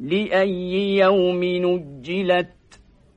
لأي يوم نجلت